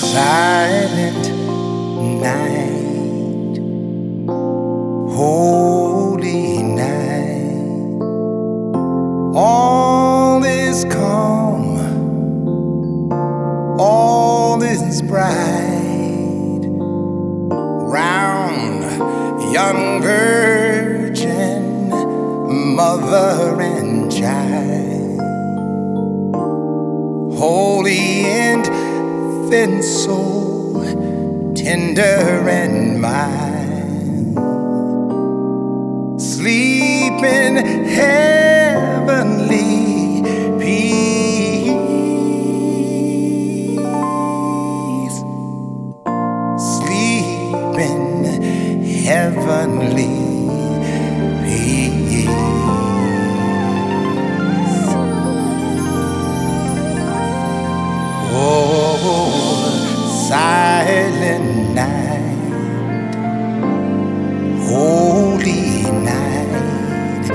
silent night, is bright. Round young virgin, mother and child, holy and then so tender and mild, sleep in heavenly heavenly peace. Oh, silent night, holy night,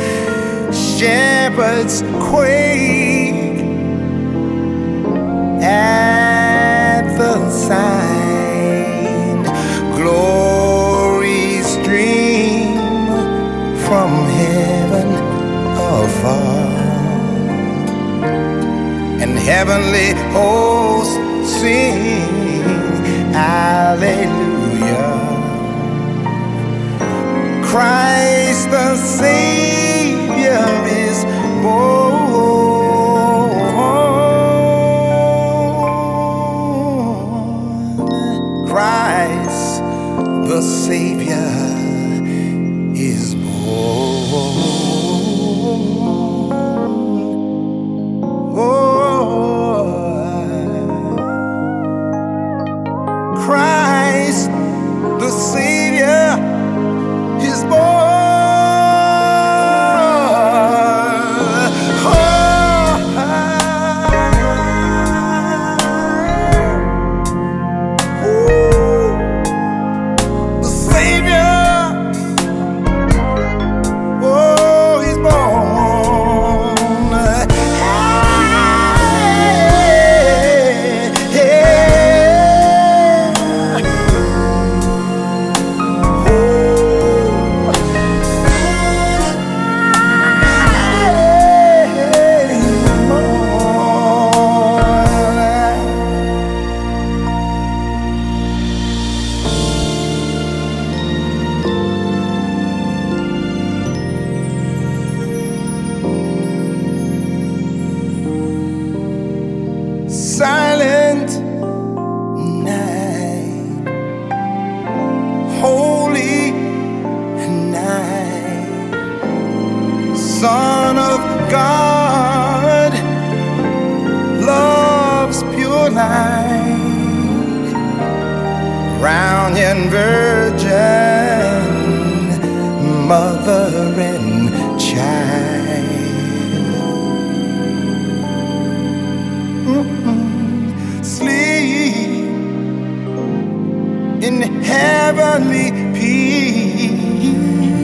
shepherds quake at the sign, afar and heavenly hosts sing Alleluia. Christ the Savior silent night, holy night, Son of God, love's pure light, round and virgin, mother and in heavenly peace.